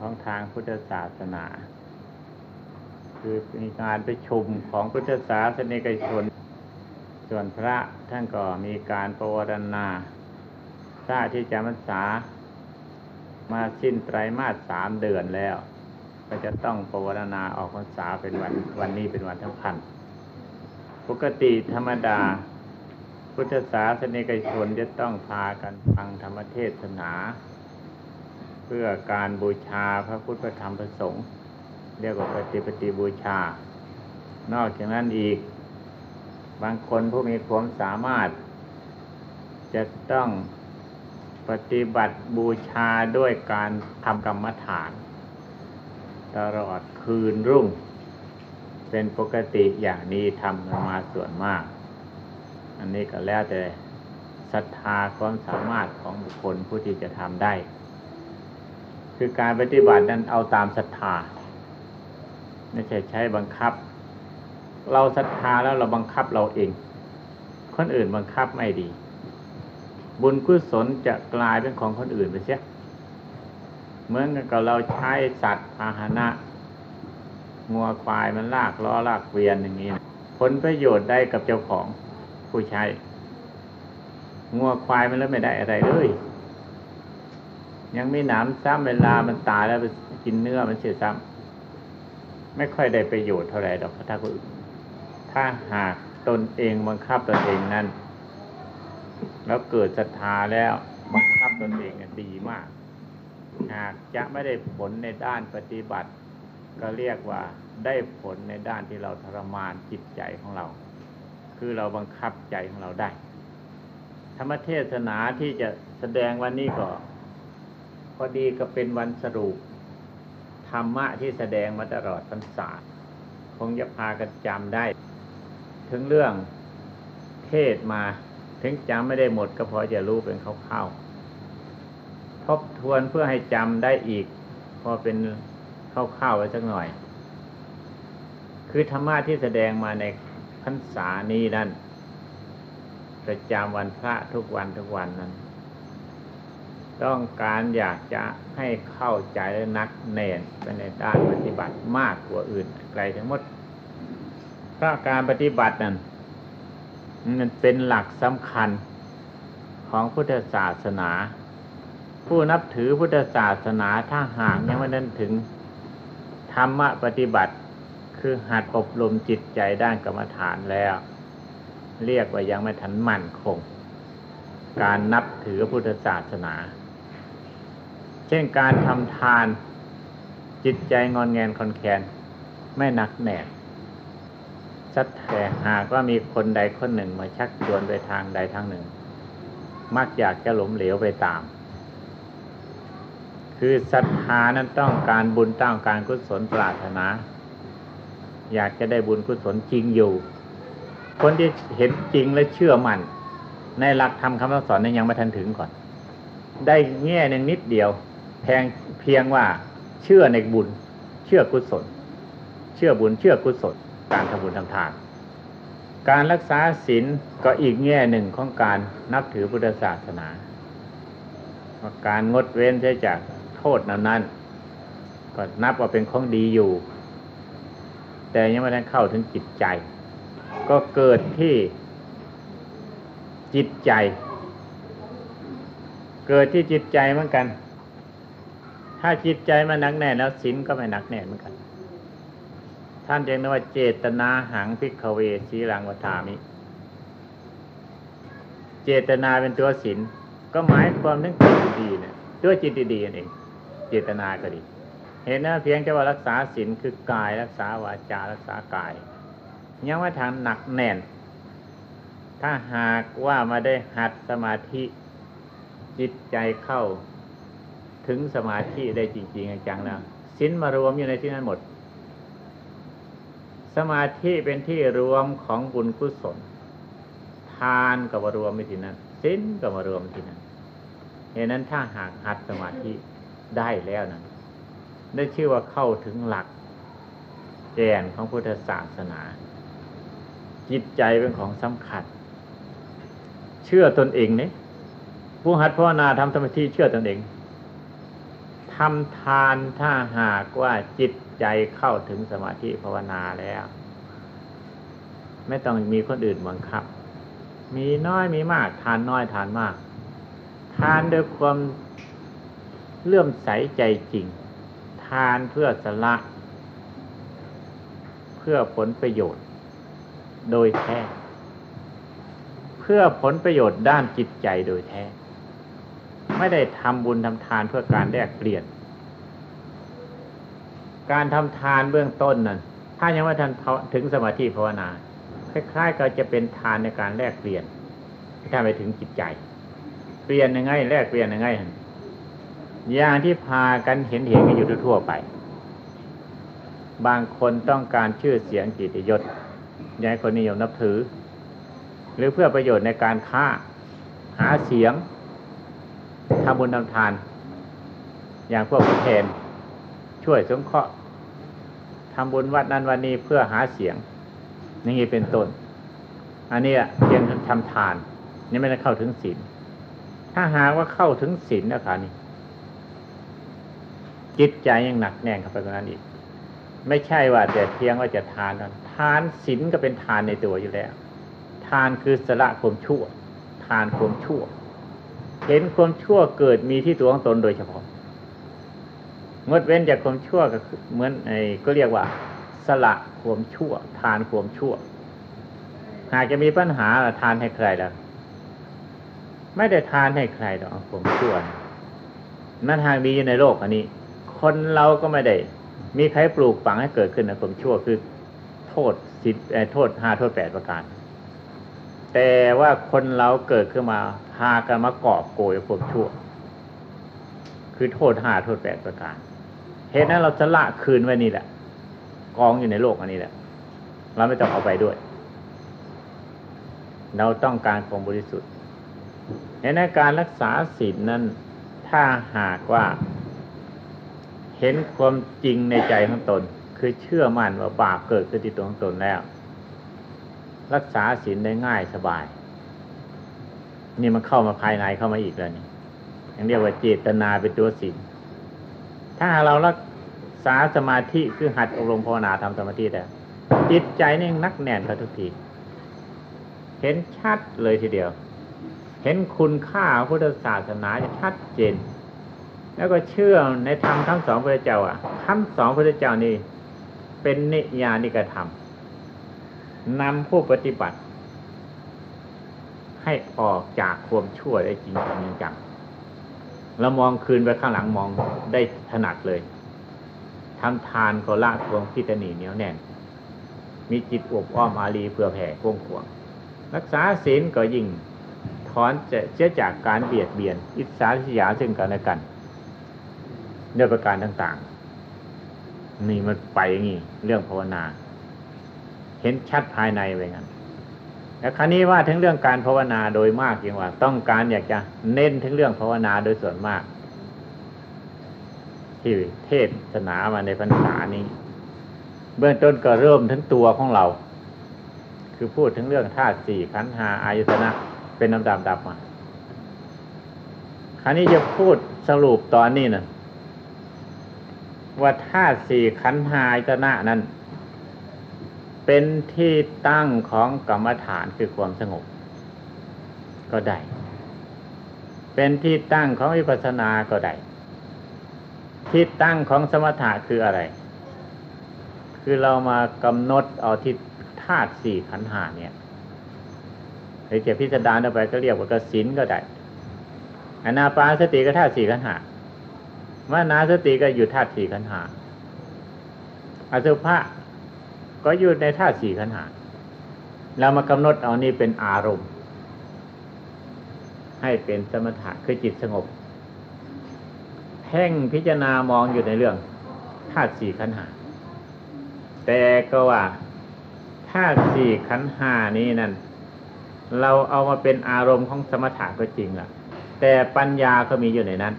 ของทางพุทธศาสนา คือมีการประชุมของพุทธศาสนิกชน ส่วนพระท่านก็มีการประวรณาพระที่จำพรรษามาสิ้นไตรมาสสามเดือนแล้ว ก็จะต้องประวรณาออกพรรษาเป็นวันวันนี้เป็นวันสำคัญปกติธรรมดา พุทธศาสนิกชนจะต้องพากันฟังธรรมเทศนา พื่อการบูชาพระพุทธพระธรรมพระสงฆ์เรียกว่าปฏิปฏิบูชา นอกจากนั้นอีก บางคนผู้มีความสามารถ จะต้องปฏิบัติบูชาด้วยการทำกรรมฐาน ตลอดคืนรุ่ง เป็นปกติอย่างนี้ทำกันมาส่วนมาก อันนี้ก็แล้วแต่ศรัทธาความสามารถของบุคคลผู้ที่จะทำได้ คือการปฏิบัตินั้นเอาตามศรัทธาไม่ใช่ใช้บังคับ เราศรัทธาแล้วเราบังคับเราเอง คนอื่นบังคับไม่ดี บุญกุศลจะกลายเป็นของคนอื่นไปเสียเหมือนกับเราใช้สัตว์พาหนะงัวควายมันลากล้อลากเวียนอย่างนี้ผลประโยชน์ได้กับเจ้าของผู้ใช้งัวควายมันแล้วไม่ได้อะไรเลย ยังไมีหนามซ้ำเวลามันตายแล้วไปกินเนื้อมันเสียซ้ำไม่ค่อยได้ประโยชน์เท่าไหร่ดอกถ้าถ้าหากตนเองบังคับตนเองนั้น แล้วเกิดศรัทธาแล้วบังคับตนเองดีมาก หากจะไม่ได้ผลในด้านปฏิบัติ ก็เรียกว่าได้ผลในด้านที่เราทรมานจิตใจของเรา คือเราบังคับใจของเราได้ ธรรมเทศนาที่จะแสดงวันนี้ก็ อดีก็เป็นวันสรุปธรรมะที่แสดงมาตลอดพรรษาคงจะพากันจำได้ ถึงเรื่องเทศมา ถึงจำไม่ได้หมดก็พอจะรู้เป็นคร่าวๆทบทวนเพื่อให้จำได้อีก พอเป็นคร่าวๆไว้สักหน่อย คือธรรมะที่แสดงมาในพรรษานี้นั้นประจำวันพระทุกวันทุกวันนั้น ต้องการอยากจะให้เข้าใจและนักแนนไปในด้านปฏิบัติมากกว่าอื่น ไกลทั้งหมดเพราะการปฏิบัตินั้นมันเป็นหลักสำคัญของพุทธศาสนา ผู้นับถือพุทธศาสนาถ้าหากยังไม่นั้นถึงธรรมะปฏิบัติคือหัดอบรมจิตใจด้านกรรมฐานแล้ว เรียกว่ายังไม่ทันมั่นคง การนับถือพุทธศาสนา เช่นการทำทานจิตใจงอนแงนคอนแคนไม่หนักแน่นสัดแต่หากว่ามีคนใดคนหนึ่งมาชักชวนไปทางใดทางหนึ่ง มักอยากจะหลมเหลวไปตาม คือศรัทธานั้นต้องการบุญต้องการกุศลปรารถนา อยากจะได้บุญกุศลจริงอยู่ คนที่เห็นจริงและเชื่อมัน่นในหลักธรรมคำสอนนั้นยังไม่ทันถึงก่อน ได้แง่หนึ่งนิดเดียว แพงเพียงว่าเชื่อในบุญ เชื่อกุศล เชื่อบุญเชื่อกุศล การทำบุญทำทาน การรักษาศีลก็อีกแง่หนึ่งของการนับถือพุทธศาสนา การงดเว้นใช้จากโทษนั้นนั้นก็นับว่าเป็นของดีอยู่ แต่ยังไม่ได้เข้าถึงจิตใจ ก็เกิดที่จิตใจ เกิดที่จิตใจเหมือนกัน ถ้าจิตใจมันหนักแน่นแล้วศีลก็ไม่หนักแน่นเหมือนกัน ท่านเรียกว่าเจตนาหังพิกเวสีรังวทามิ เจตนาเป็นตัวศีลก็หมายความถึงจิตดีเนี่ยตัวจิตดีๆนั่นเอง เจตนาก็ดี เห็นนะเพียงแค่ว่ารักษาศีลคือกายรักษาวาจารักษากายยังไม่ทางหนักแน่น ถ้าหากว่ามาได้หัดสมาธิจิตใจเข้า ถึงสมาธิได้จริง ๆจังแล้วสินมารวมอยู่ในที่นั้นหมด สมาธิเป็นที่รวมของบุญกุศล ทานก็มารวมในที่นั้นสินก็มารวมที่นั้นเหตุนั้นถ้าหากหัดสมาธิได้แล้วนั้นได้ชื่อว่าเข้าถึงหลักแกนของพุทธศาสนา จิตใจเป็นของสำคัญ เชื่อตนเองเนี่ยผู้หัดภาวนาทำสมาธิเชื่อตนเอง ทำทานถ้าหากว่าจิตใจเข้าถึงสมาธิภาวนาแล้ว ไม่ต้องมีคนอื่นบังคับ มีน้อยมีมาก ทานน้อยทานมาก ทานด้วยความเลื่อมใสใจจริง ทานเพื่อสละ เพื่อผลประโยชน์ โดยแท้ เพื่อผลประโยชน์ด้านจิตใจโดยแท้ ไม่ได้ทำบุญทำทานเพื่อการแลกเปลี่ยน การทำทานเบื้องต้นนั้นถ้ายังไม่ทันถึงสมาธิภาวนา คล้ายๆ ก็จะเป็นทานในการแลกเปลี่ยนถ้าไปถึงจิตใจ เปลี่ยนยังไง แลกเปลี่ยนยังไงอย่างที่พากันเห็นเห็นกันอยู่ทั่วไป บางคนต้องการชื่อเสียงกิตยศยายคนนิยมนับถือ หรือเพื่อประโยชน์ในการค้าหาเสียง ทำบุญทำทาน อย่างพวกประเทน ช่วยสงเคราะห์ทำบุญวัดนั้นวันนี้เพื่อหาเสียงนี่เป็นต้น อันนี้เพียงทำทาน นี่ไม่ได้เข้าถึงศีลถ้าหากว่าเข้าถึงศีลนะคะนี่จิตใจยังหนักแน่นเข้าไปกว่านั้นอีก ไม่ใช่ว่าแต่เพียงว่าจะทานนั้นทานศีลก็เป็นทานในตัวอยู่แล้ว ทานคือสละความชั่ว ทานความชั่ว เห็นความชั่วเกิดมีที่ตัวของตนโดยเฉพาะงดเว้นจากความชั่วก็เหมือนไอ้ก็เรียกว่า สละความชั่ว ทานความชั่ว หากจะมีปัญหาทานให้ใครล้วไม่ได้ทานให้ใครหรอกความชั่วนั่นทางมีอยู่ในโลกอันนี้ คนเราก็ไม่ได้ มีใครปลูกฝังให้เกิดขึ้นในความชั่วคือ โทษสิบโทษห้าโทษแปดประการ แต่ว่าคนเราเกิดขึ้นมาพากันมากอบโกยความชั่ว คือโทษหาโทษแปดประการเหตุนั้นเราจะละคืนไว้นี่แหละ กองอยู่ในโลกอันนี้แหละ เราไม่ต้องเอาไปด้วย เราต้องการความบริสุทธิ์ในการรักษาศีลนั้น ถ้าหากว่า เห็นความจริงในใจของตน คือเชื่อมั่นว่าบาปเกิดขึ้นที่ตัวของตนแล้ว รักษาศีลได้ง่ายสบาย นี่มันเข้ามาภายในเข้ามาอีกแล้วนี่ยังเรียกว่าเจตนาเป็นตัวศีลถ้าเรารักษาสมาธิคือหัดอบรมภาวนาทำสมาธิแต่จิตใจนี่นักแน่นเขาทุกที เห็นชัดเลยทีเดียว เห็นคุณค่าพุทธศาสนาจะชัดเจน แล้วก็เชื่อในธรรมทั้งสองพระเจ้า อะคำสองพระเจ้านี่เป็นนิยานิกธรรม นำผู้ปฏิบัติ ให้ออกจากความชั่วได้จริงจริงจังเรามองคืนไปข้างหลังมองได้ถนัดเลยทำทานก็ละทวงพิตนีเหนียวแน่น มีจิตอบอ้อมอารีเพื่อแผ่กว้างขวางรักษาศีลก็ยิ่งถอนจะเชื่อจากการเบียดเบียน อิสาทิยาซึ่งกันและกันด้วยประการต่างๆ นี่มันไปอย่างนี้เรื่องภาวนา เห็นชัดภายในไปงั้นแต่ครั้นี้ว่าถึงเรื่องการภาวนาโดยมากยังว่า ต้องการอยากจะเน้นถึงเรื่องภาวนาโดยส่วนมาก ที่เทศนามาในพรรษานี้ เบื้องต้นก็เริ่มถึงตัวของเรา คือพูดถึงเรื่องธาตุสี่ขันธ์หาอายตนะเป็นลำดับดับมาคราวนี้จะพูดสรุปตอนนี้นะว่าธาตุสี่ขันธ์หาอายตนะนั้น เป็นที่ตั้งของกรรมฐานคือความสงบ ก็ได้ เป็นที่ตั้งของวิปัสสนาก็ได้ ที่ตั้งของสมถะคืออะไร คือเรามากำหนดเอาที่ธาตุสี่ขันธ์หาเนี่ยหรือจะพิสดารออกไปก็เรียกว่ากสินก็ได้อนาปานสติก็ธาตุสี่ขันธ์หามนาสติก็อยู่ธาตุสี่ขันธ์หาอสุภะ ก็อยู่ในธาตุสี่ขันหาเรามากำหนดเอานี่เป็นอารมณ์ ให้เป็นสมถะคือจิตสงบเพ่งพิจารณามองอยู่ในเรื่องธาตุสี่ขันหาแต่ก็ว่าธาตุสี่ขันหานี้นั่นเราเอามาเป็นอารมณ์ของสมถะก็จริงล่ะ แต่ปัญญาก็มีอยู่ในนั้น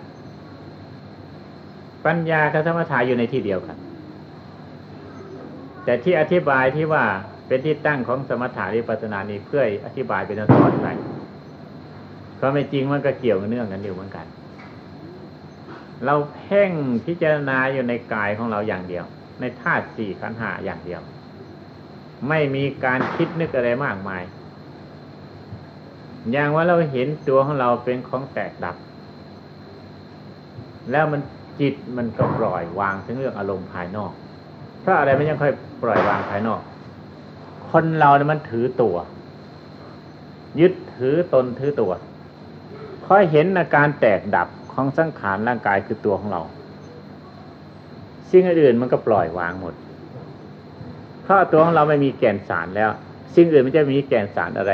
ปัญญากับสมถะอยู่ในที่เดียวกัน แต่ที่อธิบายที่ว่าเป็นที่ตั้งของสมถะวิปัสสนานี้เพื่ออธิบายเป็นตอนไปก็ไม่จริงมันก็เกี่ยวเนื่องกันอยู่เหมือนกัน เราเพ่งพิจารณาอยู่ในกายของเราอย่างเดียว ในธาตุสี่ขันหาอย่างเดียว ไม่มีการคิดนึกอะไรมากมาย อย่างว่าเราเห็นตัวของเราเป็นของแตกดับ แล้วมันจิตมันก็ปล่อยวางถึงเรื่องอารมณ์ภายนอก เพราะอะไรมันยังค่อย ปล่อยวางภายนอก คนเราเนี่ยมันถือตัว ยึดถือตนถือตัวค่อยเห็นอาการแตกดับของสังขารร่างกายคือตัวของเรา สิ่งอื่นมันก็ปล่อยวางหมด เพราะตัวของเราไม่มีแก่นสารแล้ว สิ่งอื่นมันจะมีแก่นสารอะไร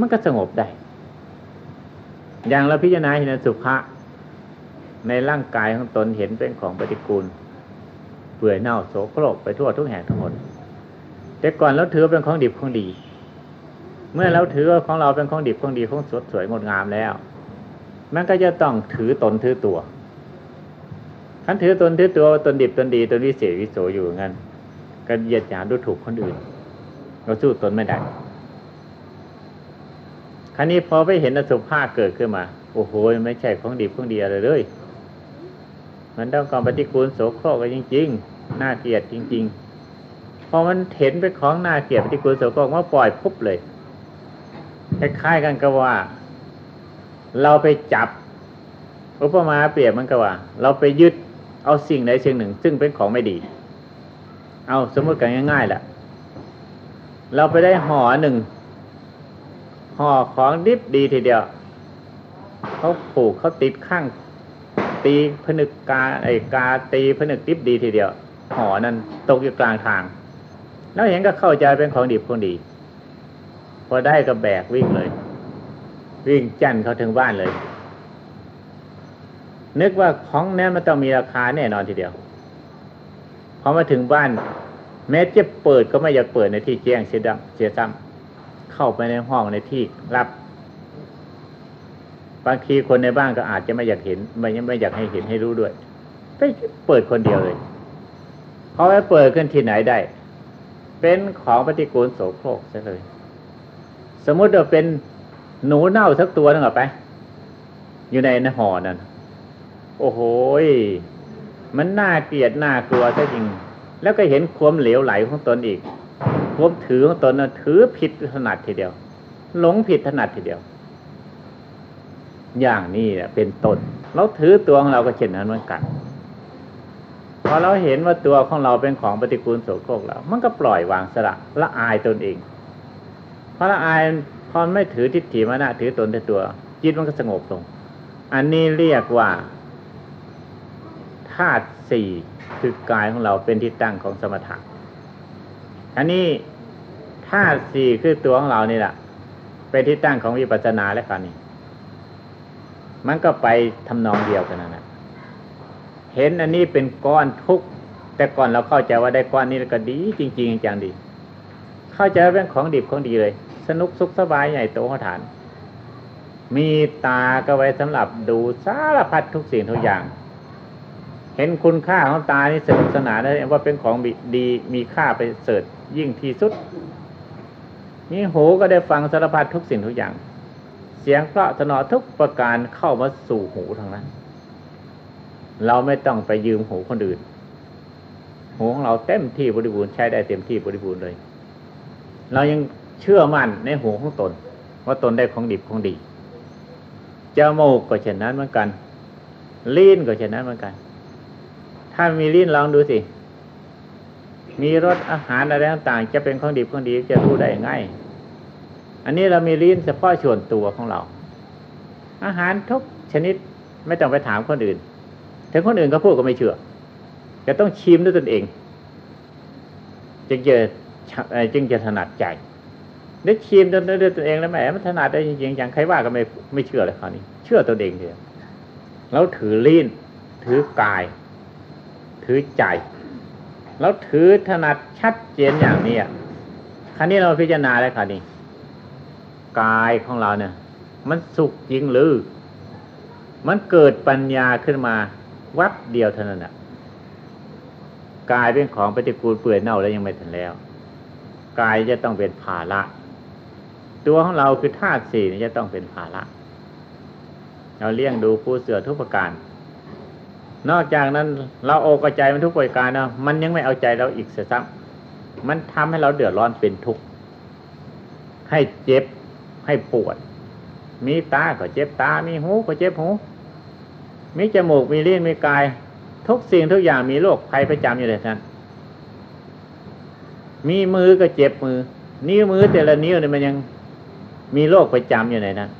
มันก็สงบได้ อย่างเราพิจารณาเห็นสุภะในร่างกายของตนเห็นเป็นของปฏิกูล ปื่อยเน่าโสโครกไปทั่วทุกแห่งทั้งหมด แต่ก่อนเราถือเป็นของดิบของดี เมื่อเราถือว่าของเราเป็นของดิบของดีของสดสวยงดงามแล้ว มันก็จะต้องถือตนถือตัวท่านถือตนถือตัวตนดิบตนดีตนวิเศษวิโสอยู่งั้นก็เหยียดหยามดูถูกคนอื่น เราสู้ตนไม่ได้ครั้นี้พอไปเห็นอสุภะเกิดขึ้นมา โอ้โหไม่ใช่ของดีของดีอะไรเลย มันต้องการปฏิกูลโสโครกจริงๆ น่าเกลียดจริง ๆ พอมันเห็นเป็นของน่าเกลียดปฏิกูลโสโครกว่าปล่อยปุ๊บเลยคล้ายๆกันก็ว่า เราไปจับอุปมาเปรียบมันก็ว่า เราไปยึดเอาสิ่งใดสิ่งหนึ่ง ซึ่งเป็นของไม่ดี เอาสมมติกันง่ายๆแหละเราไปได้ห่อหนึ่งห่อของดิบดีทีเดียวเขาผูกเขาติดข้าง ตีผนึกกาไอกาตีผนึกดิบดีทีเดียว ห่อนั้นตกอยู่กลางทาง แล้วเห็นก็เข้าใจเป็นของดีของดี พอได้ก็แบกวิ่งเลย วิ่งจันเขาถึงบ้านเลย นึกว่าของนี้มันต้องมีราคาแน่นอนทีเดียวพอมาถึงบ้าน แม้จะเปิดก็ไม่อยากเปิดในที่แจ้งเสียดำเสียซ้ำเข้าไปในห้องในที่รับบางทีคนในบ้านก็อาจจะไม่อยากเห็นไม่ไม่อยากให้เห็นให้รู้ด้วยไปเปิดคนเดียวเลย เพราะว่เปิดขึ้นที่ไหนได้ เป็นของปฏิกูลโสโครกซะเลย สมมุติว่าเป็นหนูเน่าสักตัวนึงออกไป อยู่ในนห่อนั่นโอ้โหมันน่าเกลียดน่ากลัวซะจริง แล้วก็เห็นความเหลวไหลของตนอีกความถือของตนนะถือผิดถนัดทีเดียว หลงผิดถนัดทีเดียว อย่างนี้เนี่ยเป็นต้นเราถือตัวของเราก็เช่นนั้นเหมือนกัน พอเราเห็นว่าตัวของเราเป็นของปฏิกูลโสโครกแล้ว มันก็ปล่อยวางสละละอายตนเองเพราะละอายพอไม่ถือทิฏฐิมานะถือตนแต่ตัว จิตมันก็สงบลง อันนี้เรียกว่าธาตุสี่คือกายของเราเป็นที่ตั้งของสมถะอันนี้ธาตุสี่คือตัวของเรานี่แหละเป็นที่ตั้งของวิปัสสนาแล้วกันนี่มันก็ไปทำนองเดียวกันนะ เห็นอันนี้เป็นก้อนทุกข์แต่ก่อนเราเข้าใจว่าได้ก้อนนี้แล้วก็ดีจริง ๆจังดี เข้าใจว่าเป็นของดิบของดีเลย สนุกสุขสบายใหญ่โตฐาน มีตาก็ไว้สำหรับดูสารพัดทุกสิ่งทุกอย่าง เห็นคุณค่าของตานี่สนุกสนานได้ว่าเป็นของดีมีค่าไปเสริฐยิ่งที่สุดนี่หูก็ได้ฟังสารพัดทุกสิ่งทุกอย่าง เสียงเพราะสนอทุกประการเข้ามาสู่หูทางนั้น เราไม่ต้องไปยืมหูคนอื่น หูของเราเต็มที่บริบูรณ์ใช้ได้เต็มที่บริบูรณ์เลย เรายังเชื่อมั่นในหูของตน ว่าตนได้ของดิบของดีจมูกก็เช่นนั้นเหมือนกัน ลิ้นก็เช่นนั้นเหมือนกัน ถ้ามีลิ้นลองดูสิ มีรสอาหารอะไรต่างๆ จะเป็นของดีของดีจะรู้ได้ง่าย อันนี้เรามีลิ้นเฉพาะส่วนตัวของเรา อาหารทุกชนิดไม่ต้องไปถามคนอื่น ถึงคนอื่นก็พูดก็ไม่เชื่อจะต้องชิมด้วยตนเอง จึงจะจึงจะถนัดใจได้ชิมด้วยตนเองแล้วแหมมันถนัดได้จริงๆอย่างใครว่าก็ไม่ไม่เชื่อเลยคราวนี้ เชื่อตนเองเถอะเราถือลิ้นถือกาย ถือใจ แล้วถือถนัดชัดเจนอย่างนี้ครั้นี้เราพิจารณาแล้วค่ะนี่กายของเราเนี่ย มันสุขจริงหรือ มันเกิดปัญญาขึ้นมา วับเดียวเท่านั้นอะกายเป็นของปฏิกูลเปื่อยเน่าแล้วยังไม่ถึงแล้วกายจะต้องเป็นภาระตัวของเราคือธาตุสี่นี่จะต้องเป็นภาระเราเลี้ยงดูผู้เสือทุกประการ นอกจากนั้นเราโอกใจมันทุกประการนะมันยังไม่เอาใจเราอีกเสียซ้ำมันทำให้เราเดือดร้อนเป็นทุกข์ให้เจ็บให้ปวด มีตาก็เจ็บตา มีหูก็เจ็บหู มีจมูกมีลิ้นมีกาย ทุกสิ่งทุกอย่างมีโรคภัยประจำอยู่เลยท่านมีมือก็เจ็บมือ นิ้วมือแต่ละนิ้วเนี่ยมันยังมีโรคประจำอยู่ในนั้น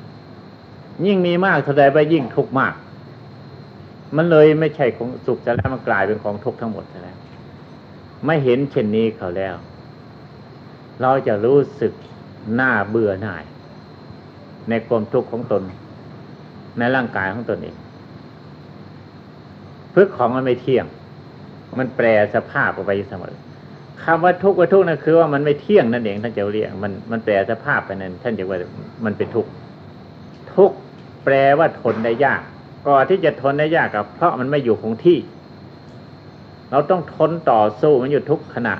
ยิ่งมีมากเท่าใดไปยิ่งทุกข์มาก มันเลยไม่ใช่ของสุขแล้วมันกลายเป็นของทุกข์ทั้งหมดแล้วไม่เห็นเช่นนี้เขาแล้ว เราจะรู้สึกหน้าเบื่อหน่าย ในความทุกข์ของตน ในร่างกายของตนเอง พึกของมันไม่เที่ยง มันแปรสภาพออกไปเสมอคำว่าทุกข์ว่าทุกข์นั่นคือว่ามันไม่เที่ยงนั่นเองท่านจะเรียกมันมันแปรสภาพไปนั้นท่านจะว่ามันเป็นทุกข์ทุกข์แปลว่าทนได้ยากก่อนที่จะทนได้ยากกับเพราะมันไม่อยู่คงที่ เราต้องทนต่อสู้มันอยู่ทุกขณะ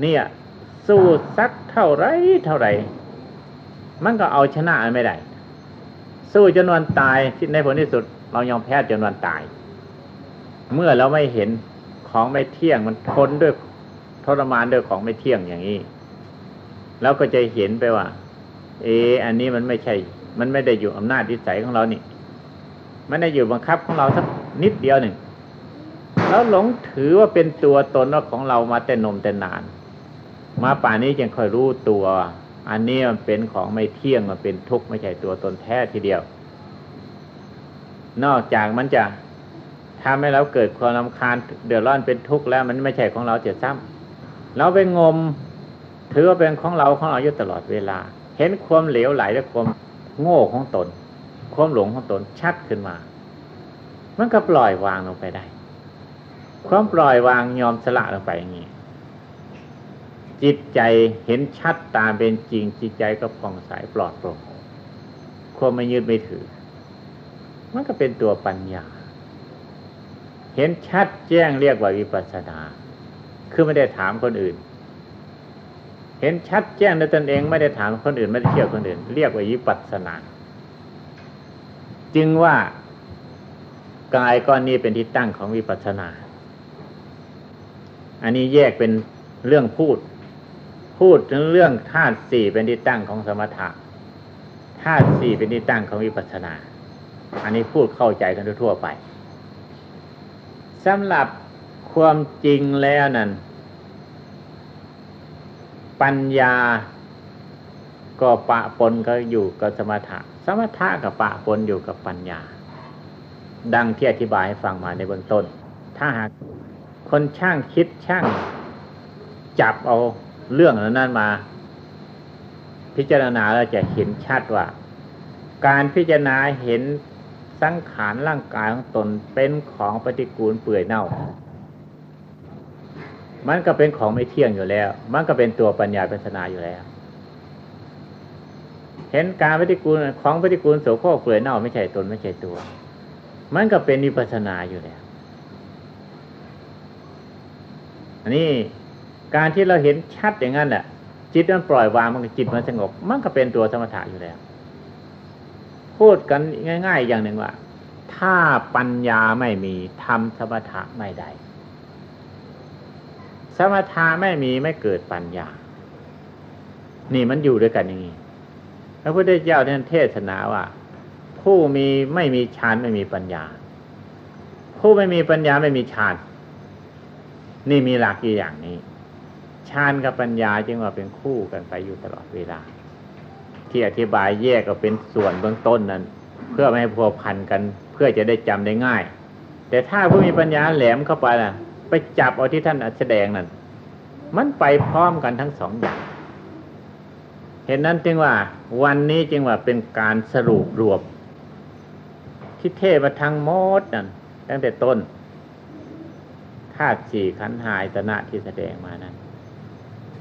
เนี่ย สู้สักเท่าไรเท่าไรมันก็เอาชนะไม่ได้ สู้จนวันตายที่ในผลที่สุด เรายอมแพ้จนวันตาย เมื่อเราไม่เห็นของไม่เที่ยงมันทนด้วยทรมานด้วยของไม่เที่ยงอย่างนี้เราก็จะเห็นไปว่า เอออันนี้มันไม่ใช่ มันไม่ได้อยู่อำนาจดิสัยของเรานี่ มันได้อยู่บังคับของเราสักนิดเดียวหนึ่ง แล้วหลงถือว่าเป็นตัวตนว่าของเรามาแต่นมแต่นาน มาป่านนี้ยังค่อยรู้ตัว อันนี้มันเป็นของไม่เที่ยงมันเป็นทุกข์ไม่ใช่ตัวตนแท้ทีเดียว นอกจากมันจะทำให้เราเกิดความรำคาญเดือดร้อนเป็นทุกข์แล้วมันไม่ใช่ของเราเสียซ้ำเราไปงม ถือว่าเป็นของเราของเราอยู่ตลอดเวลา เห็นความเหลวไหลและความโง่ของตน ความหลงของตนชัดขึ้นมา มันก็ปล่อยวางลงไปได้ ความปล่อยวางยอมสละลงไปอย่างนี้จิตใจเห็นชัดตามเป็นจริงจิตใจก็ผ่องใสปลอดโปร่งความไม่ยึดไม่ถือ มันก็เป็นตัวปัญญา เห็นชัดแจ้งเรียกว่าวิปัสสนา คือไม่ได้ถามคนอื่น เห็นชัดแจ้งในตนเองไม่ได้ถามคนอื่น ไม่ได้เชื่อคนอื่น เรียกว่าวิปัสสนา จึงว่ากายก้อนนี้เป็นที่ตั้งของวิปัสสนา อันนี้แยกเป็นเรื่องพูด พูดถึงเรื่องธาตุสี่เป็นที่ตั้งของสมถะธาตุสี่เป็นที่ตั้งของวิปัสสนา อันนี้พูดเข้าใจกันทั่วไปสำหรับความจริงแล้วนั้นปัญญาก็ปะปนก็อยู่กับสมถะ สมถะกับปะปนอยู่กับปัญญา ดังที่อธิบายให้ฟังมาในเบื้องต้น ถ้าหากคนช่างคิดช่างจับเอาเรื่องนั้นมา พิจารณาแล้วจะเห็นชัดว่า การพิจารณาเห็น สังขารร่างกายของตนเป็นของปฏิกูลเปื่อยเน่า มันก็เป็นของไม่เที่ยงอยู่แล้ว มันก็เป็นตัวปัญญาปัญนาอยู่แล้ว เห็นการปฏิกูลของปฏิกูลโสโครกเปื่อยเน่าไม่ใช่ตนไม่ใช่ตัว มันก็เป็นวิปัสนาอยู่แล้วอันนี้การที่เราเห็นชัดอย่างนั้นแหละจิตมันปล่อยวางมันจิตมันสงบ มันก็เป็นตัวสมถะอยู่แล้ว พูดกันง่าย ๆ อย่างหนึ่งว่า ถ้าปัญญาไม่มีทำสมถะไม่ได้ สมถะไม่มีไม่เกิดปัญญา นี่มันอยู่ด้วยกันอย่างนี้พระพุทธเจ้าท่านเทศนาว่า ผู้มีไม่มีฌานไม่มีปัญญา ผู้ไม่มีปัญญาไม่มีฌานนี่มีหลักอยู่อย่างนี้ฌานกับปัญญาจึงว่าเป็นคู่กันไปอยู่ตลอดเวลา ที่อธิบายแยกก็เป็นส่วนเบื้องต้นนั้น เพื่อไม่ให้พัวพันกัน เพื่อจะได้จำได้ง่าย แต่ถ้าผู้มีปัญญาแหลมเข้าไปล่ะ ไปจับเอาที่ท่านแสดงนั่นมันไปพร้อมกันทั้งสองอย่างเห็นนั้นจึงว่าวันนี้จึงว่าเป็นการสรุปรวมที่เทพทั้งหมดนั่นตั้งแต่ต้นธาตุสี่ขันหายตนะที่แสดงมานั้น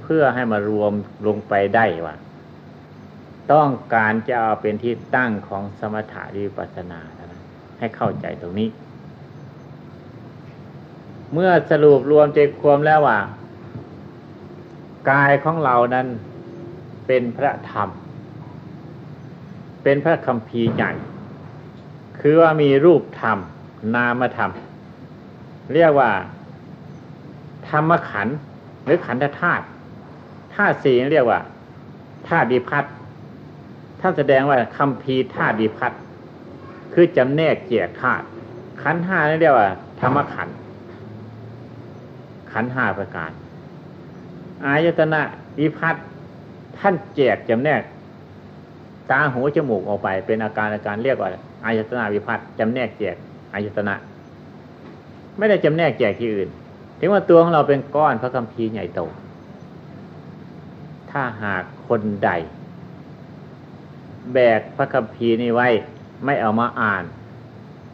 เพื่อให้มารวมลงไปได้ว่า ต้องการจะเอาเป็นที่ตั้งของสมถะวิปัสสนานะให้เข้าใจตรงนี้ เมื่อสรุปรวมใจความแล้วว่ากายของเรานั้นเป็นพระธรรม เป็นพระคำพีใหญ่ คือว่ามีรูปธรรม นามธรรม เรียกว่า ธรรมขันธ์หรือขันธธาตุธาตุสี่เรียกว่าธาตุดิพัฒ ถ้านแสดงว่าคำพีธาตุดิพัฒคือจำแนกเจียธาตุขันห้านี่เรียกว่า ธรรมขัน ขันห้าประการ อายตนะวิพัฒท่านแจกจำแนก ตาหูจมูกออกไป เป็นอาการอาการเรียกว่า อายตนะวิพัฒจำแนกแจกอายตนะ ไม่ได้จำแนกแจกที่อื่น ถึงว่าตัวของเราเป็นก้อนพระคัมภีร์ใหญ่โต ถ้าหากคนใด แบกพระคัมภีร์นี้ไว้ ไม่เอามาอ่าน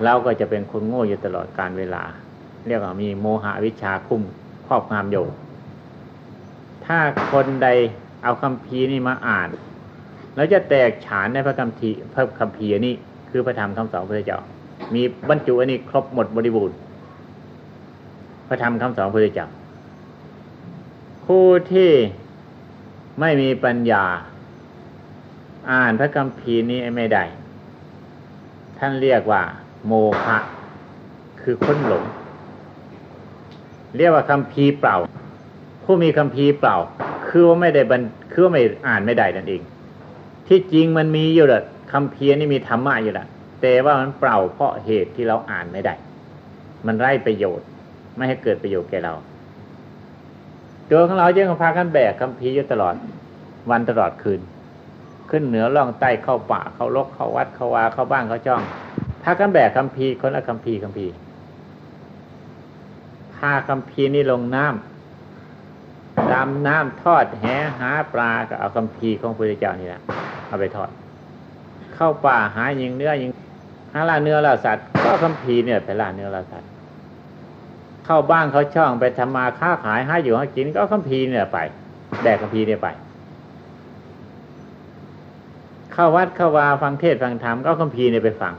เราก็จะเป็นคนโง่อยู่ตลอดการเวลา เรียกว่ามีโมหะวิชาคุ้มครอบงำอยู่ ถ้าคนใดเอาคัมภีร์นี้มาอ่าน แล้วจะแตกฉานในพระคัมภีร์พระคัมภีร์นี้คือพระธรรมคำสอนพระเจ้า มีบรรจุอันนี้ครบหมดบริบูรณ์ พระธรรมคำสอนพระเจ้าผู้ที่ไม่มีปัญญา อ่านพระคัมภีร์นี้ไม่ได้ ท่านเรียกว่า โมฆะคือคนหลง เรียกว่าคัมภีร์เปล่า ผู้มีคัมภีร์เปล่า คือว่าไม่ได้บันคือว่าไม่อ่านไม่ได้นั่นเอง ที่จริงมันมีอยู่ละคำเพียรนี่มีธรรมะอยู่ละแต่ว่ามันเปล่าเพราะเหตุที่เราอ่านไม่ได้ มันไร้ประโยชน์ ไม่ให้เกิดประโยชน์แก่เราตัวของเราเจึงพากันแบกคำพีอยู่ตลอดวันตลอดคืน ขึ้นเหนือล่องใต้เข้าป่าเข้าลกเข้าวัดเข้าวาเข้าบ้านเข้าช่องพากันแบกคำพีคนละคำพีคำพีพาคำพีนี่ลงน้ำดำน้ำทอดแหหาปลาก็เอาคำพีของพระเจ้านี่แหละเอาไปทอด เข้าป่าหายิงเนื้อยิงหาล่าเนื้อล่าสัตว์ก็คำพีเนี่ยไปล่าเนื้อล่าสัตว์เข้าบ้านเขาช่องไปทำมาค้าขายหาอยู่หากินก็คำพีเนี่ยไปแบกคำพีเนี่ยไป เข้าวัดเข้าวาฟังเทศฟังธรรมก็เอาคำพีเนี่ยไปฟัง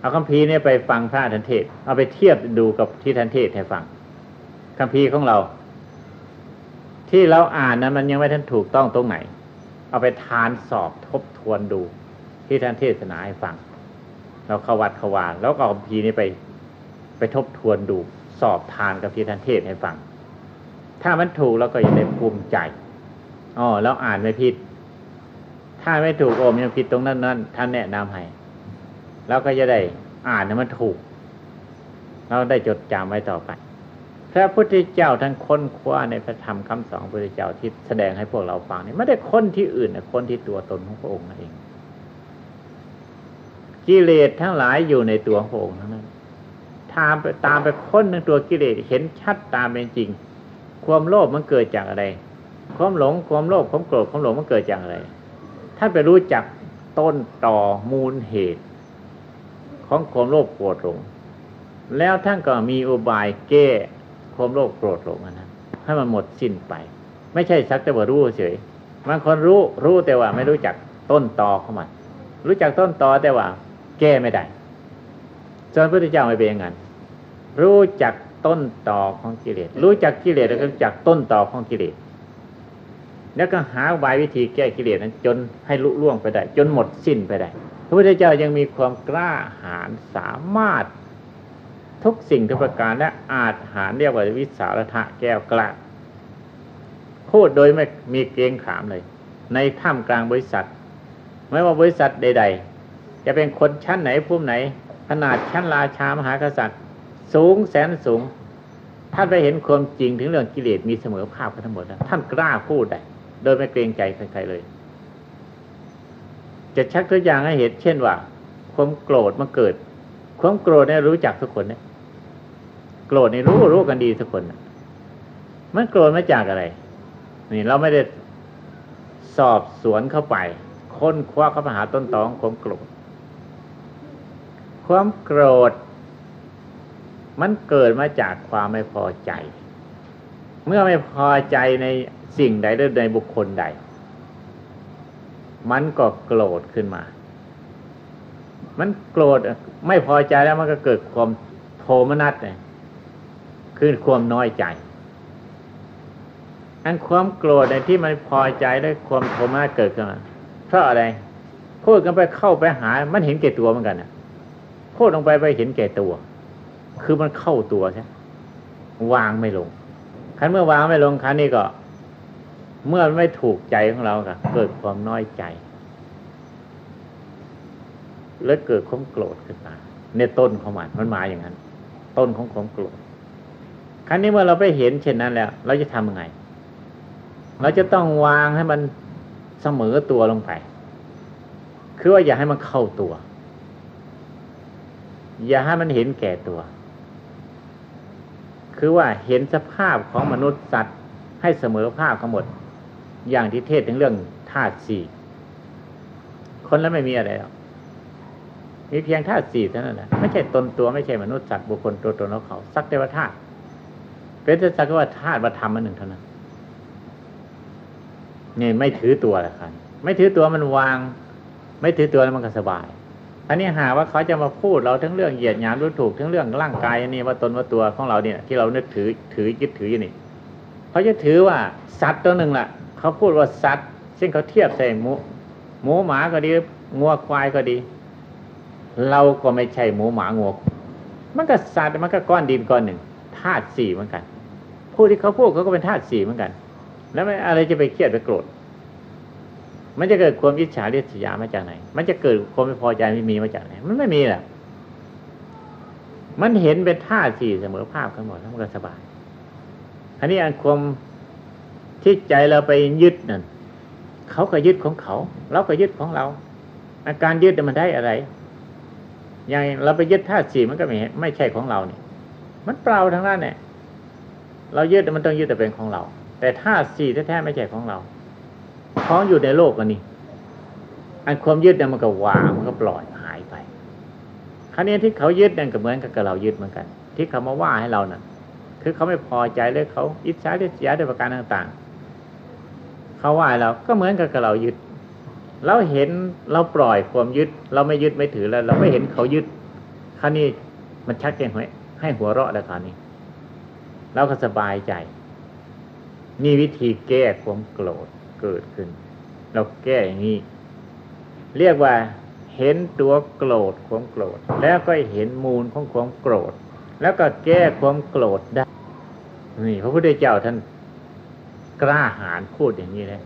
เอาคำพีเนี่ยไปฟังพระทันเทศ เอาไปเทียบดูกับที่ทันเทศให้ฟังคำพีของเรา ที่เราอ่านนั้นมันยังไม่ทันถูกต้องตรงไหน เอาไปทานสอบทบทวนดู ที่ท่านเทศนาให้ฟัง เราเข้าวัดเข้าวาแล้วก็เอาคำพีนี้ไป ไปทบทวนดู สอบทานกับที่ท่านเทศให้ฟัง ถ้ามันถูกเราก็จะได้ภูมิใจอ๋อแล้วอ่านไม่ผิด ถ้าไม่ถูกโอมยังผิดตรงนั้นนั้นท่านแนะนำให้เราก็จะได้อ่านให้มันถูก เราได้จดจำไว้ต่อไป พระพุทธเจ้าท่านค้นคว้าในพระธรรมคำสอนพระพุทธเจ้าที่แสดงให้พวกเราฟังนี่ไม่ได้ค้นที่อื่นนะค้นที่ตัวตนของพระองค์นั่นเองกิเลสทั้งหลายอยู่ในตัวองพระองค์ทั้งนั้นตามไปตามไปค้นในตัวกิเลสเห็นชัดตามเป็นจริง ความโลภมันเกิดจากอะไร ความหลงความโลภความโกรธความหลงมันเกิดจากอะไร ท่านไปรู้จักต้นต่อมูลเหตุ ของความโลภโกรธหลง แล้วท่านก็มีอุบายแก้ความโลภโกรธหลงนนั้นให้มันหมดสิ้นไป ไม่ใช่สักแต่ว่ารู้เฉยบางคนรู้รู้แต่ว่าไม่รู้จักต้นตอของมัน รู้จักต้นตอแต่ว่า แก้ไม่ได้ส่วนพระพุทธเจ้าไม่เป็นอย่างนั้นรู้จักต้นตอของกิเลสรู้จักกิเลสแล้วก็รู้จักต้นตอของกิเลส แล้วก็หาบายวิธีแก้กิเลสนั้น จนให้ลุล่วงไปได้ จนหมดสิ้นไปได้ พระพุทธเจ้ายังมีความกล้าหาญสามารถ ทุกสิ่งทุกประการและอาจหารเรียกว่าวิสารทะแก้วกล้าพูดโดยไม่มีเกรงขามเลย ในท่ามกลางบริษัท ไม่ว่าบริษัทใด ๆ จะเป็นคนชั้นไหนภูมิไหน ขนาดชั้นราชามหากษัตริย์ สูงแสนสูง ท่านไปเห็นความจริงถึงเรื่องกิเลสมีเสมอภาพกันทั้งหมดแล้วท่านกล้าพูดได้ โดยไม่เกรงใจใครๆเลย จะชักตัวอย่างให้เห็นเช่นว่า ความโกรธมันเกิด ความโกรธเนี่ยรู้จักทุกคนเนี่ยโกรธนี่รู้รู้กันดีทุกคนมันโกรธมาจากอะไร นี่เราไม่ได้สอบสวนเข้าไป ค้นคว้าเข้าไปหาต้นตอของความโกรธ ความโกรธ มันเกิดมาจากความไม่พอใจ เมื่อไม่พอใจใน สิ่งใดหรือในบุคคลใด มันก็โกรธขึ้นมา มันโกรธไม่พอใจแล้วมันก็เกิดความโทมนัสเนี่ยคือความน้อยใจอันความโกรธในที่มันพอใจได้ความโทมนัสเกิดขึ้นมาเพราะอะไรพูดกันไปเข้าไปหา มันเห็นแก่ตัวเหมือนกันนะพูดลงไปไปเห็นแก่ตัว คือมันเข้าตัวใช่วางไม่ลงคันเมื่อวางไม่ลงคันนี้ก็ เมื่อไม่ถูกใจของเราก็เกิดความน้อยใจ แล้วเกิดความโกรธขึ้นมาในต้นของมันมันมาอย่างนั้น ต้นของความโกรธครั้นี้เมื่อเราไปเห็นเช่นนั้นแล้ว เราจะทำยังไง เราจะต้องวางให้มันเสมอตัวลงไป คือว่าอย่าให้มันเข้าตัว อย่าให้มันเห็นแก่ตัว คือว่าเห็นสภาพของมนุษย์สัตว์ให้เสมอภาพทั้งหมด อย่างที่เทศถึงเรื่องธาตุสี่คนแล้วไม่มีอะไรหรอกมีเพียงธาตุสี่เท่านั้นแหละไม่ใช่ตนตัวไม่ใช่มนุษย์สัตว์บุคคลตัวตนของเขาสักแต่ว่าธาตุเป็นแต่สักว่าธาตุว่าธรรมอันหนึ่งเท่านั้นนี่ไม่ถือตัวละครับไม่ถือตัวมันวาง ไม่ถือตัวแล้วมันก็สบาย อันนี้หาว่าเขาจะมาพูดเราทั้งเรื่องเหยียดหยามรู้ถูกทั้งเรื่องร่างกายอันนี้ว่าตนว่าตัวของเราเนี่ย ที่เรานึกถือถือยึดถืออยู่นี่เขาจะถือว่าสัตว์ตัวหนึ่งล่ะ เขาพูดว่าสัตว์ ซึ่งเขาเทียบใส่หมูหมูหมาก็ดีงัวควายก็ดี เราก็ไม่ใช่หมูหมางัวมันก็สัตว์มันก็ก้อนดินก้อนหนึ่งธาตุสี่เหมือนกัน ผู้ที่เขาพูดเขาก็เป็นธาตุสี่เหมือนกัน แล้วอะไรจะไปเครียดไปโกรธมันจะเกิดความอิจฉาเรียษยามาจากไหน มันจะเกิดความไม่พอใจไม่มีมาจากไหน มันไม่มีแหละมันเห็นเป็นท่าสี่เสมอภาพกันหมดแล้วมันก็สบาย อันนี้อันความ ที่ใจเราไปยึดนั่นเขาก็ยึดของเขา เราก็ยึดของเรา อาการยึดมันได้อะไร อย่างเราไปยึดท่าสี่มันก็ไม่ไม่ใช่ของเราเนี่ยมันเปล่าทั้งนั้นเนี่ยเรายึดมันต้องยึดแต่เป็นของเรา แต่ท่าสี่แท้ๆไม่ใช่ของเราของอยู่ในโลกอันนี้ อันความยึดเนี่ยมันก็วางมันก็ปล่อยหายไปครั้นี้ที่เขายึดนั่นก็เหมือนกับเรายึดเหมือนกัน ที่เขามาว่าให้เรานั่นคือเขาไม่พอใจเลยเขาอิจฉาเสียด้วยประการต่างๆ เขาว่าเราก็เหมือนกับเรายึด เราเห็นเราปล่อยความยึด เราไม่ยึดไม่ถือแล้ว เราไม่เห็นเขายึดครั้นี้มันชักเจนให้หัวเราะแล้วคราวนี้เราก็สบายใจ นี่วิธีแก้ความโกรธเกิดขึ้น เราแก้อย่างนี้ เรียกว่าเห็นตัวโกรธความโกรธ แล้วก็เห็นมูลของความโกรธ แล้วก็แก้ความโกรธได้ นี่พระพุทธเจ้าท่าน กล้าหาญพูดอย่างนี้เลย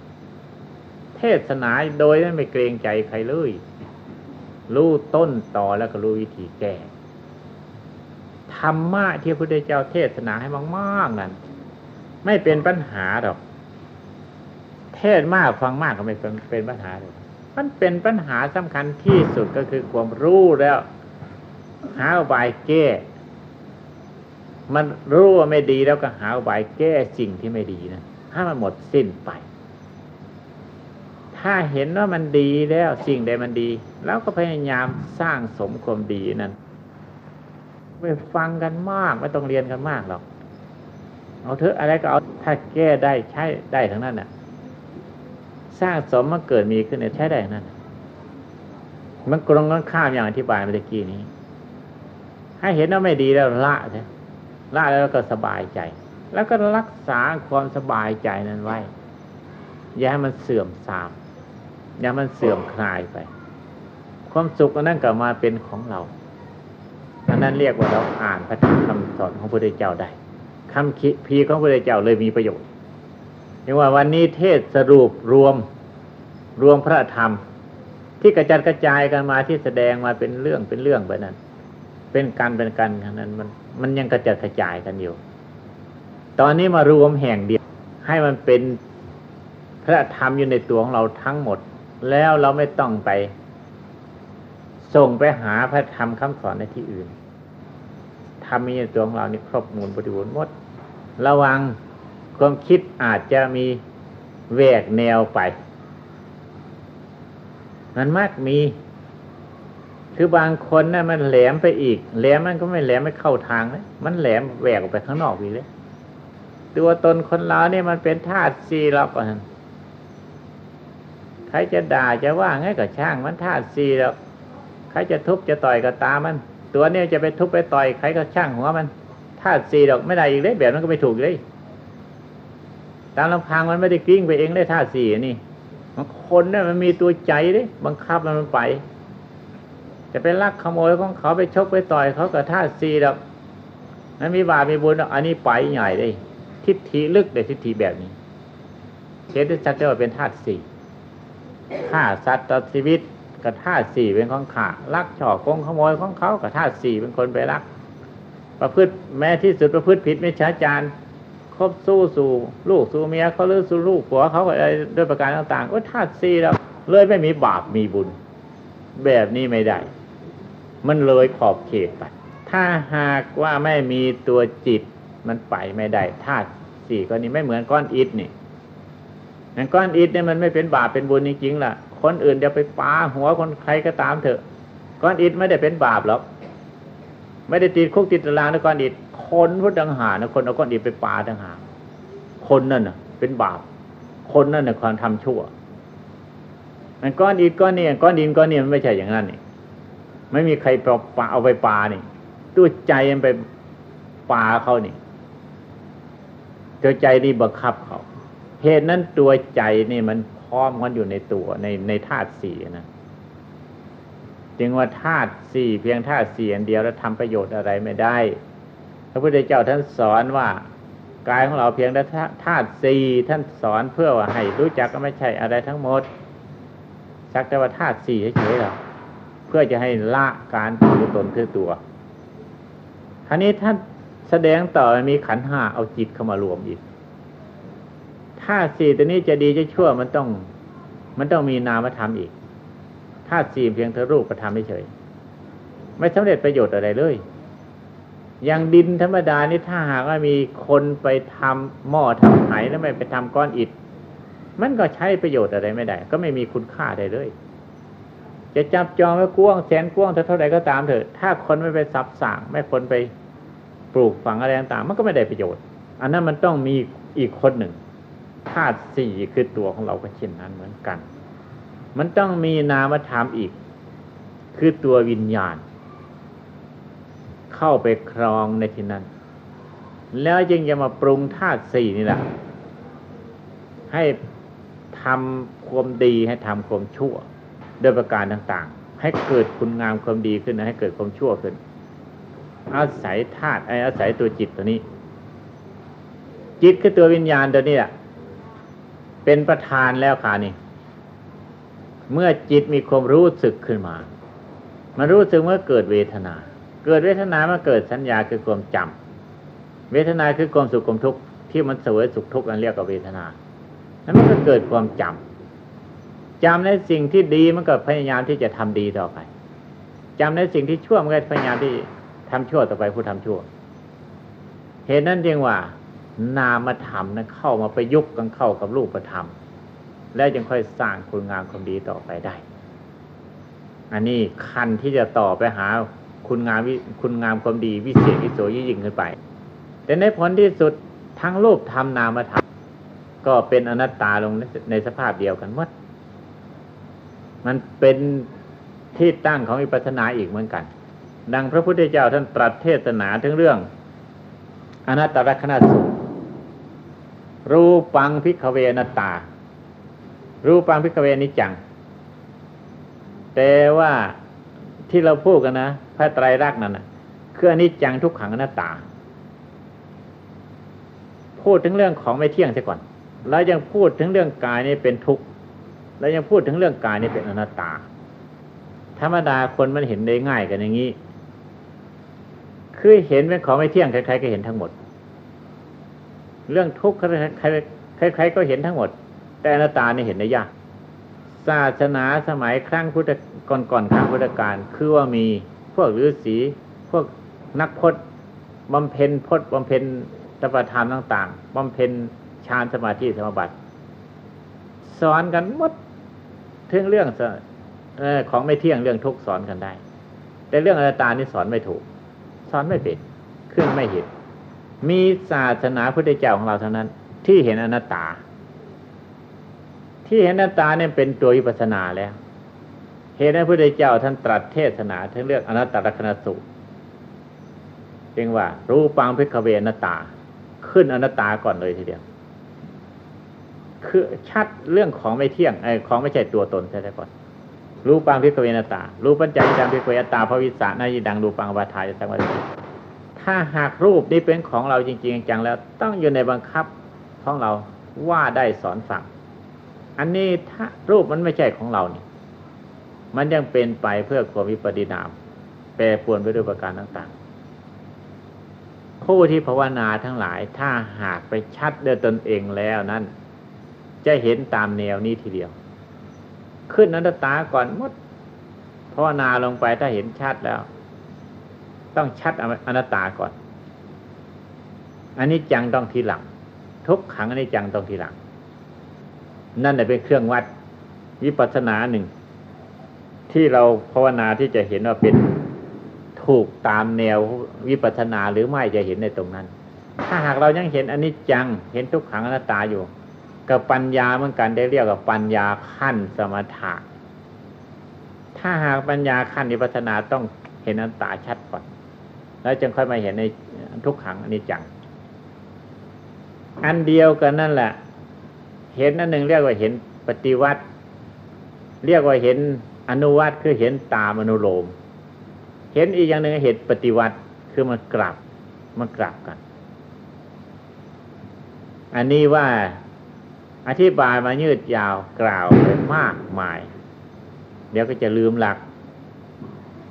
เทศนาโดยไม่เกรงใจใครเลยรู้ต้นต่อแล้วก็รู้วิธีแก้ธรรมะที่พระพุทธเจ้าเทศนาให้มากๆนั้น ไม่เป็นปัญหาหรอก เทศมากฟังมากก็ไม่เป็นเป็นปัญหาเลยมันเป็นปัญหาสำคัญที่สุดก็คือความรู้แล้ว หาอุบายแก้ มันรู้ว่าไม่ดีแล้วก็หาอุบายแก้สิ่งที่ไม่ดีนะ ให้มันหมดสิ้นไป ถ้าเห็นว่ามันดีแล้วสิ่งใดมันดี แล้วก็พยายามสร้างสมความดีนั้นไม่ฟังกันมากไม่ต้องเรียนกันมากหรอกเอาเถอะอะไรก็เอาถ้าแก้ได้ใช้ได้ทั้งนั้นน่ะ สร้างสมมาเกิดมีขึ้นเนี่ยใช้ได้ทางนั่นมันกรงกันข้ามอย่างอธิบายเมื่อกี้นี้ ให้เห็นว่าไม่ดีแล้วละใช่ละแล้วก็สบายใจ แล้วก็รักษาความสบายใจนั้นไว้ อย่าให้มันเสื่อมทราม อย่ามันเสื่อมคลายไป ความสุขนั้นกลับมาเป็นของเราอันนั้นเรียกว่าเราอ่านพระธรรมคำสอนของพระพุทธเจ้าได้คำคิดพีของพระพุทธเจ้าเลยมีประโยชน์เรียกว่าวันนี้เทศสรุปรวมรวมพระธรรม ที่กระจัดกระจายกันมาที่แสดงมาเป็นเรื่องเป็นเรื่องแบบนั้น เป็นการเป็นกันนั้นมันมันยังกระจัดกระจายกันอยู่ ตอนนี้มารวมแห่งเดียว ให้มันเป็นพระธรรมอยู่ในตัวของเราทั้งหมด แล้วเราไม่ต้องไป ส่งไปหาพระธรรมคำสอนในที่อื่นทำมีในตัวของเรานี่ครบมูลบริบูรณ์หมด ระวังความคิดอาจจะมีแหวกแนวไป มันมากมี คือบางคนนะ่ะมันแหลมไปอีก แหลมมันก็ไม่แหลมไม่เข้าทางเลยมันแหลมแหวกออกไปข้างนอกอีกเลย ตัวตนคนเราเนี่ยมันเป็นธาตุสีหรอกอะใครจะด่าจะว่าไงก็ช่างมันธาตุสีแล้วใครจะทุบจะต่อยก็ตามมัน ตัวเนี้ยจะไปทุบไปต่อยใครก็ช่างหัวมันธาตุสีดอกไม่ได้อีกเลยแบบนั้นก็ไม่ถูกเลยตามลำพังมันไม่ได้กลิ้งไปเองได้ท่าสี่นี่มันคนเนี่ยมันมีตัวใจดิบังคับมันไป จะไปลักขโมยของเขาไปชกไปต่อยเขากับท่าสี่ดอกนั้นมีบาปมีบุญอันนี้ไปใหญ่เลย ทิฏฐิลึกเลยทิฏฐิแบบนี้เห็นได้ชัดว่าเป็นธาตุสี่ฆ่าสัตว์ต่อชีวิตกับธาตุสี่เป็นของขาลักช่อกงขโมยของเขากับธาตุสี่เป็นคนไปรัก ประพฤติแม้ที่สุดประพฤติผิดไม่ช้าจารคบสู้สู่ลูกสู่เมียเขาหรือสู่ลูกผัวเขาอะไรด้วยประการต่างๆก็ธาตุสี่แล้วเลยไม่มีบาปมีบุญ แบบนี้ไม่ได้ มันเลยขอบเขตไปถ้าหากว่าไม่มีตัวจิต มันไปไม่ได้ธาตุสี่ก้อนนี้ไม่เหมือนก้อนอิฐนี่อย่างก้อนอิฐเนี่ยมันไม่เป็นบาปเป็นบุญจริงๆล่ะ คนอื่นจะไปปาหัวคนใครก็ตามเถอะ ก้อนอิฐไม่ได้เป็นบาปหรอกไม่ได้ติดคุกติดตารางในก้อนอิฐคนพุทธังหานะคนเอาก้อนอิฐไปปาทังหาคนนั่นน่ะ เป็นบาป คนนั่นน่ะความทำชั่วมันก้อนอิฐก้อนนี้ก้อนดินก้อนนี้มันไม่ใช่อย่างนั้นนี่ไม่มีใครปาเอาไปปานี่ตัวใจมันไปปาเขานี่ ตัวใจนี่บังคับเขาเหตุนั้นตัวใจนี่มันพร้อมกันอยู่ในตัวในในธาตุสี่นะจึงว่าธาตุสี่เพียงธาตุสี่อันเดียวแล้วทำประโยชน์อะไรไม่ได้ พระพุทธเจ้าท่านสอนว่ากายของเราเพียงแต่ธาตุสี่ท่านสอนเพื่อว่าให้รู้จักก็ไม่ใช่อะไรทั้งหมดสักแต่ว่าธาตุสี่เฉยๆหรอเพื่อจะให้ละการถือตนถือตัวคราวนี้ท่าน แสดงต่อมีขันห้าเอาจิตเข้ามารวมอีกธาตุสี่ตัวนี้จะดีจะชั่วมันต้อง มันต้องมีนามธรรมอีกธาตุสี่เพียงเธอรูปประธรรมไม่เฉยไม่สำเร็จประโยชน์อะไรเลยอย่างดินธรรมดานี่ถ้าหากว่ามีคนไปทำหม้อทำไหแล้วไม่ไปทำก้อนอิฐ มันก็ใช้ประโยชน์อะไรไม่ได้ ก็ไม่มีคุณค่าใดเลย จะจับจองไว้กว้างแสนกว้างเท่าไรก็ตามเถอะ ถ้าคนไม่ไปสับสางไม่คนไป ปลูกฝังอะไรต่างๆ มันก็ไม่ได้ประโยชน์ อันนั้นมันต้องมีอีกคนหนึ่งธาตุสี่คือตัวของเราก็เช่นนั้นเหมือนกัน มันต้องมีนามธรรมอีก คือตัววิญญาณ เข้าไปครองในที่นั้น แล้วจึงจะมาปรุงธาตุสี่นี่แหละให้ทำความดีให้ทำความชั่วโดยประการต่างๆ ให้เกิดคุณงามความดีขึ้นให้เกิดความชั่วขึ้น อาศัยธาตุอาศัยตัวจิตตัวนี้ จิตคือตัววิญญาณตัวนี้แหละเป็นประธานแล้วค่ะนี่ เมื่อจิตมีความรู้สึกขึ้นมา มันรู้สึกเมื่อเกิดเวทนา เกิดเวทนามาเกิดสัญญาคือความจำเวทนาคือความสุขความทุกข์ที่มันเสวยสุขทุกข์อันเรียกว่าเวทนานั้นมันก็เกิดความจำจำในสิ่งที่ดีมันก็พยายามที่จะทำดีต่อไปจำในสิ่งที่ชั่วมันก็พยายามที่ ทำชั่วต่อไปผู้ทำชั่ว เหตุนั้นจึงว่า นามธรรมนั้นเข้ามาประยุกต์กันเข้ากับรูปธรรม แล้วจึงค่อยสร้างคุณงามความดีต่อไปได้ อันนี้คันที่จะต่อไปหาคุณงามคุณงามความดีวิเศษวิโสยิ่งขึ้นไป แต่ในผลที่สุดทั้งรูปธรรมนามธรรมก็เป็นอนัตตาลงในสภาพเดียวกันหมด มันเป็นที่ตั้งของอิปัสนาอีกเหมือนกัน ดังพระพุทธเจ้าท่านตรัสเทศนาถึงเรื่อง อนัตตลกนัสูตรรูปังพิกเวนตา รูปังพิกเวนิจัง แต่ว่าที่เราพูดกันนะพระไตรลักษณ์นั่นนะคืออนิจจังทุกขังอนัตตา พูดถึงเรื่องของไม่เที่ยงเสียก่อน แล้วยังพูดถึงเรื่องกายนี่เป็นทุกข์แล้วยังพูดถึงเรื่องกายนี่เป็นอนัตตา ธรรมดาคนมันเห็นได้ง่ายกันอย่างนี้ คือเห็นเป็นของไม่เที่ยงใครๆก็เห็นทั้งหมด เรื่องทุกข์ใครๆก็เห็นทั้งหมด แต่อนัตตานี่เห็นได้ยากศาสนาสมัยครั้งพุทธก่อนๆครั้งพุทธกาลคือว่ามีพวกฤาษีพวกนักพจน์บำเพ็ญพจน์บำเพ็ญตปธรรมต่าง ๆบำเพ็ญฌานสมาธิสมาบัติสอนกันหมดถึงเรื่องของไม่เที่ยงเรื่องทุกสอนกันได้ แต่เรื่องอนัตตานี่สอนไม่ถูก สอนไม่เป็นเครื่องไม่เห็น มีศาสนาพุทธเจ้าของเราเท่านั้น ที่เห็นอนัตตา ที่เห็นอนัตตาเนี่ยเป็นตัววิปัสนาแล้ว เหตุนั้นพระพุทธเจ้าท่านตรัสเทศนาทั้งเรื่องอนัตตลกนสูตรจึงว่า รู้ปังพิกเวอนัตตา ขึ้นอนัตตาก่อนเลยทีเดียวคือชัดเรื่องของไม่เที่ยงไอ้ของไม่ใช่ตัวตนใช่ไหมก่อน รูปังพิกเวนัตารูปัญจจังพิกเวตตาพระวิสานายิดังรูปังวาทายสังวัตถถ้าหากรูปนี้เป็นของเราจริง ๆ จังแล้วต้องอยู่ในบังคับของเราว่าได้สอนฝังอันนี้ถ้ารูปมันไม่ใช่ของเราเนี่ยมันยังเป็นไปเพื่อความวิปฏินาม แปรปวนไปด้วยประการต่างๆ ผู้ที่ภาวนาทั้งหลายถ้าหากไปชัดเดินตนเองแล้วนั้น จะเห็นตามแนวนี้ทีเดียว ขึ้นนันตาก่อนมดภาวนาลงไปถ้าเห็นชัดแล้ว ต้องชัดอนัตตาก่อนอันนี้จังต้องทีหลัง ทุกขังอันนี้จังต้องทีหลัง นั่นแหละเป็นเครื่องวัดวิปัสสนาหนึ่ง ที่เราภาวนาที่จะเห็นว่าเป็นถูกตามแนววิปัสสนาหรือไม่จะเห็นในตรงนั้น ถ้าหากเรายังเห็นอันนี้จังเห็นทุกขังอนัตตาอยู่ กับปัญญาเหมือนกันได้เรียกว่าปัญญาขั้นสมถะ ถ้าหากปัญญาขั้นวิปัสสนาต้องเห็นอนัตตาชัดก่อน แล้วจึงค่อยมาเห็นในทุกขังอันนี้จัง อันเดียวกันนั่นแหละ เห็นอันหนึ่งเรียกว่าเห็นปฏิวัติ เรียกว่าเห็นอนุวัตคือเห็นตามอนุโลม เห็นอีกอย่างหนึ่งเห็นปฏิวัติคือมันกลับมันกลับกัน อันนี้ว่า อธิบายมายืดยาวกล่าวไปมากมาย เดี๋ยวก็จะลืมหลัก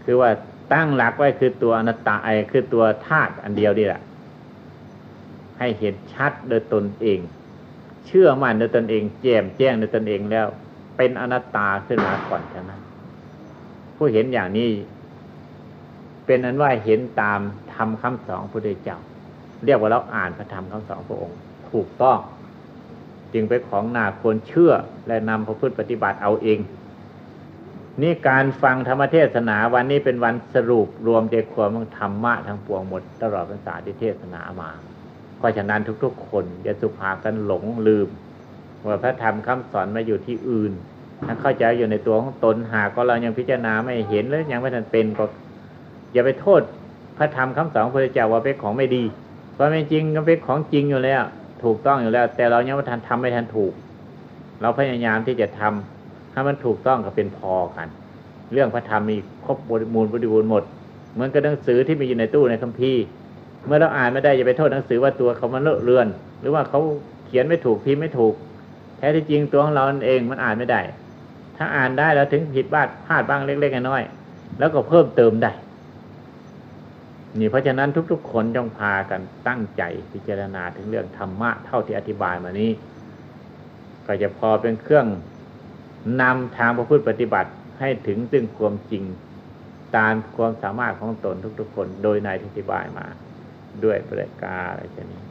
คือว่าตั้งหลักไว้คือตัวอนัตตาไอคือตัวธาตุอันเดียวนี่แหละ ให้เห็นชัดโดยตนเอง เชื่อมั่นโดยตนเอง แจ่มแจ้งโดยตนเองแล้ว เป็นอนัตตาขึ้นมาก่อนใช่ไหมผู้เห็นอย่างนี้ เป็นอันว่าเห็นตามทำคำสอนพระพุทธเจ้า เรียกว่าเราอ่านพระธรรมคำสอนพระองค์ ถูกต้อง จึงเป็นของน่าควรเชื่อและนำพระพุทธปฏิบัติเอาเอง นี่การฟังธรรมเทศนาวันนี้เป็นวันสรุปรวมใจความของธรรมะทั้งปวงหมด ตลอดพรรษาที่เทศนามา เพราะฉะนั้นทุกๆ คนอย่าสุภากันหลงลืม ว่าพระธรรมคำสอนมาอยู่ที่อื่นถ้าเข้าใจอยู่ในตัวของตนหากเรายังพิจารณาไม่เห็นหรือยังไม่ทันเป็นก็อย่าไปโทษพระธรรมคำสอนพระเจ้าว่าเป็นของไม่ดีเพราะไม่จริงก็เป็นของจริงอยู่แล้ว ถูกต้องอยู่แล้ว แต่เรายังไม่ทันทำไม่ทันถูก เราพยายามที่จะทำให้มันถูกต้องก็เป็นพอกัน เรื่องพระธรรมมีครบบริบูรณ์บริบูรณ์หมด เหมือนกับหนังสือที่มีอยู่ในตู้ในคัมภีร์เมื่อเราอ่านไม่ได้อย่าไปโทษหนังสือว่าตัวเขามันเลอะเลือน หรือว่าเขาเขียนไม่ถูกพิมพ์ไม่ถูก แท้ที่จริงตัวของเราเองมันอ่านไม่ได้ ถ้าอ่านได้แล้วถึงผิดบ้าพลาดบ้างเล็กๆน้อยๆแล้วก็เพิ่มเติมได้ นี่เพราะฉะนั้นทุก ๆ คนจงพากันตั้งใจพิจารณาถึงเรื่องธรรมะเท่าที่อธิบายมานี้ ก็จะพอเป็นเครื่องนำทางพระพุทธปฏิบัติให้ถึงซึ่งความจริงตามความสามารถของตนทุกๆคนโดยในที่อธิบายมาด้วยประการอะไรเช่นนี้